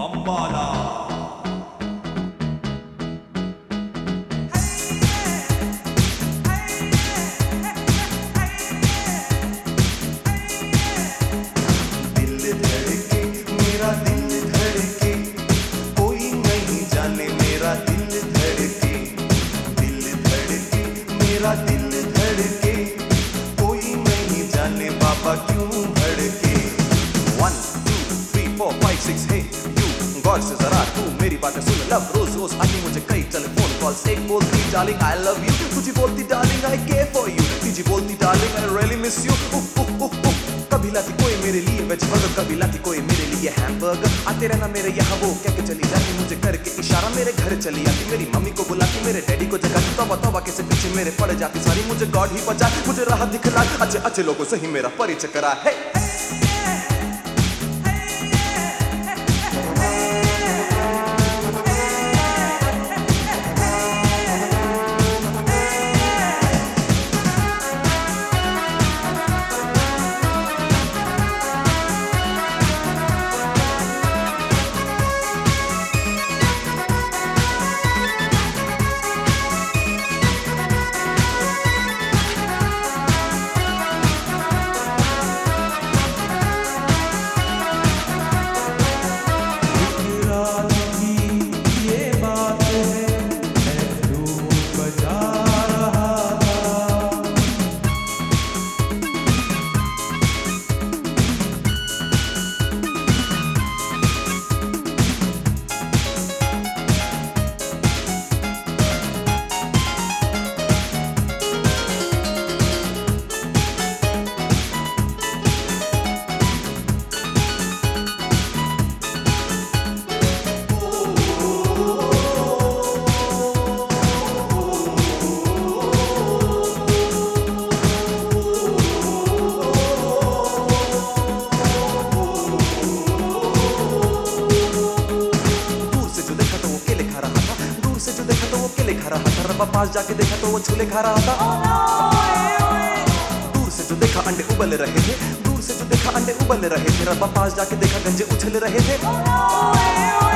बम्बाला दिल मेरा दिल धड़के कोई नहीं जाने बाबा क्यों भड़के one two three four five six हे गौर से जरा तू मेरी बातें सुन। लव रोज रोज, आती मुझे कई टेलीफोन कॉल्स एक बोलती डार्लिंग आई लव यू तुझी बोलती darling I care for you तुझी बोलती darling I really miss you कभी लाती कोई मेरे लिए वेज बर्गर कभी लाती कोई मेरे लिए हैमबर्गर आते रहना मेरे यहाँ, वो कह के चली जाती मुझे करके इशारा। मेरे घर चली आती, मेरी मम्मी को बुलाती, मेरे डैडी को जगाती। तोबा तोबा के से पीछे मेरे पड़ जाती, सारी मुझे गॉड ही बचा। मुझे राह दिखला अच्छे अच्छे लोगों से ही मेरा परिचय करा। है रात रहा पास जाके देखा तो वो छोले खा रहा था। दूर से जो देखा अंडे उबल रहे थे दूर से जो देखा अंडे उबल रहे थे रब्बा पास जाके देखा गंजे उछल रहे थे। बम्बाला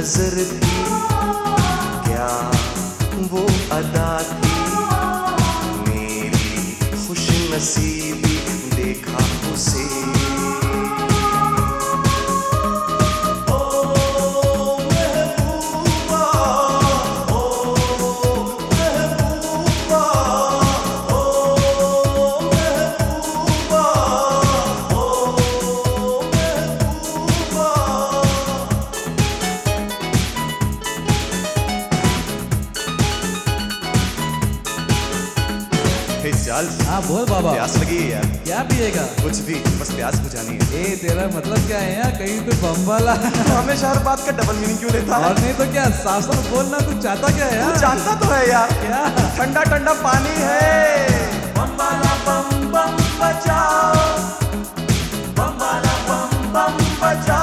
नज़र थी। क्या वो अदा थी? मेरी खुश नसीबी देखा उसे। चल हाँ बोल बाबा। प्यास लगी है यार। क्या पिएगा? कुछ भी बस प्यास बुझानी है। ए तेरा मतलब क्या है यार? कहीं तो बम वाला। तो हमेशा हर बात का डबल मीनिंग क्यों लेता है? और नहीं तो क्या साफ़ साफ़ बोलना तू चाहता क्या है यार? जानता तो है यार। क्या? ठंडा ठंडा पानी है। बम्बाला बम बम बचाओ बम्बाला बम बम बचाओ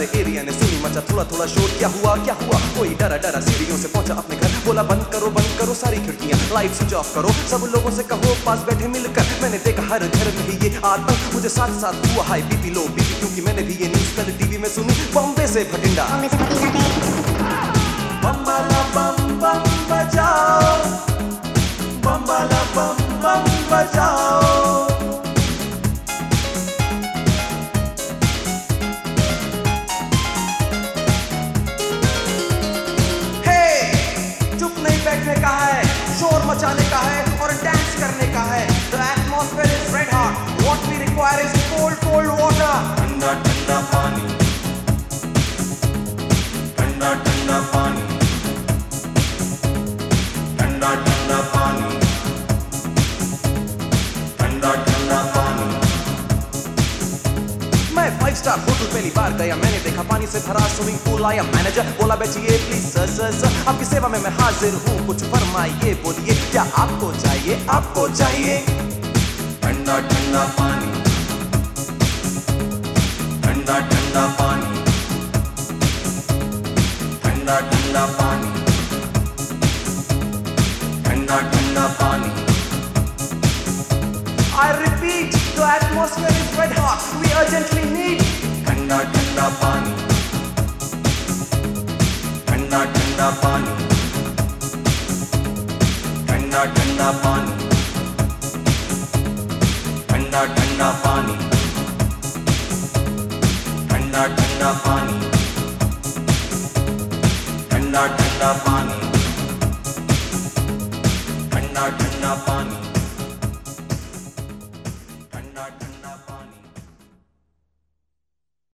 सारे एरिया ने सुनी मचा थोड़ा थोड़ा शोर। क्या हुआ क्या हुआ? कोई डरा डरा सीढ़ियों से पहुँचा अपने घर। बोला बंद करो बंद करो सारी खिड़कियाँ। लाइट स्विच ऑफ़ करो। सब लोगों से कहो पास बैठे मिलकर। मैंने देखा हर घर में ये आतंक। मुझे साथ साथ हुआ हाई बीपी लो बीपी क्योंकि मैंने भी ये न्यूज़ कल टीवी में सुनी। बॉम्बे से भटिंडा। बम्बाला बम बम बजाओ। बम्बाला बम बम बजाओ। है, शोर मचाने का है और डांस करने का है। The atmosphere is red hot what we require is cold cold water ठंडा ठंडा पानी। गया मैंने देखा पानी से भरा स्विमिंग पूल आया। मैनेजर बोला बेचिए प्लीज़ सर सर सर आपकी सेवा में मैं हाजिर हूँ। कुछ फरमाइए बोलिए क्या आपको चाहिए? आपको चाहिए। ठंडा ठंडा पानी। ठंडा ठंडा पानी। ठंडा ठंडा पानी। ठंडा ठंडा पानी। I repeat, the atmosphere is red hot. We urgently need ठंडा ठंडा पानी। ठंडा ठंडा पानी। ठंडा ठंडा पानी। ठंडा ठंडा पानी। ठंडा ठंडा पानी। ठंडा ठंडा पानी। ठंडा ठंडा पानी।